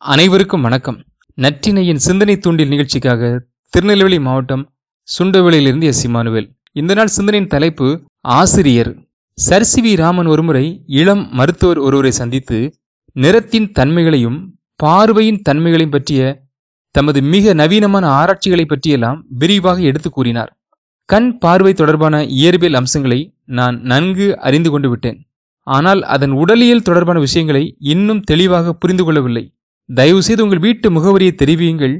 அனைவருக்கும் வணக்கம். நற்றினையின் சிந்தனை தூண்டில் நிகழ்ச்சிக்காக திருநெல்வேலி மாவட்டம் சுண்டவெளியிலிருந்து எஸ். இமானுவேல். இந்த நாள் சிந்தனையின் தலைப்பு ஆசிரியர். சர். வி. ராமன் ஒருமுறை இளம் மருத்துவர் ஒருவரை சந்தித்து நிறத்தின் தன்மைகளையும் பார்வையின் தன்மைகளையும் பற்றிய தமது மிக நவீனமான ஆராய்ச்சிகளை பற்றியெல்லாம் விரிவாக எடுத்து கூறினார். கண் பார்வை தொடர்பான இயற்பியல் அம்சங்களை நான் நன்கு அறிந்து கொண்டு விட்டேன். ஆனால் அதன் உடலியல் தொடர்பான விஷயங்களை இன்னும் தெளிவாக புரிந்து கொள்ளவில்லை. தயவு செய்து உங்கள் வீட்டு முகவரியை தெரிவியுங்கள்.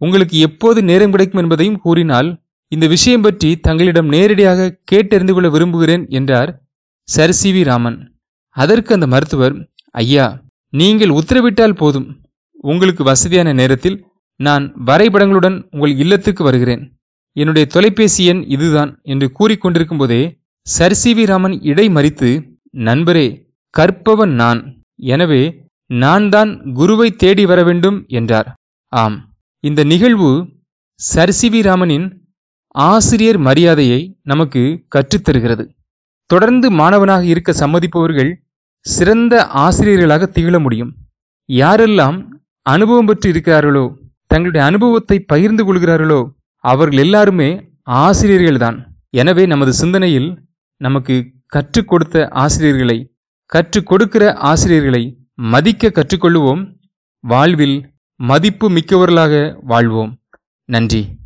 உங்களுக்கு எப்போது நேரம் கிடைக்கும் என்பதையும் கூறினால் இந்த விஷயம் பற்றி தங்களிடம் நேரடியாக கேட்டறிந்து கொள்ள விரும்புகிறேன் என்றார் சர் சி வி ராமன். அதற்கு அந்த மருத்துவர் ஐயா நீங்கள் உத்தரவிட்டால் போதும். உங்களுக்கு வசதியான நேரத்தில் நான் வரைபடங்களுடன் உங்கள் இல்லத்துக்கு வருகிறேன். என்னுடைய தொலைபேசி எண் இதுதான் என்று கூறிக்கொண்டிருக்கும் போதே சர் சி வி ராமன் இடை மறித்து நண்பரே கற்பவன் நான். எனவே நான் தான் குருவை தேடி வர வேண்டும் என்றார். ஆம். இந்த நிகழ்வு சர் சி வி ராமனின் ஆசிரியர் மரியாதையை நமக்கு கற்றுத்தருகிறது. தொடர்ந்து மாணவனாக இருக்க சம்மதிப்பவர்கள் சிறந்த ஆசிரியர்களாக திகழ முடியும். யாரெல்லாம் அனுபவம் பெற்று இருக்கிறார்களோ தங்களுடைய அனுபவத்தை பகிர்ந்து கொள்கிறார்களோ அவர்கள் எல்லாருமே ஆசிரியர்கள்தான். எனவே நமது சிந்தனையில் நமக்கு கற்றுக் கொடுத்த ஆசிரியர்களை கற்றுக் கொடுக்கிற ஆசிரியர்களை மதிக்க கற்றுக்கொள்வோம் வாழ்வில் மதிப்பு மிக்கவர்களாக வாழ்வோம். நன்றி.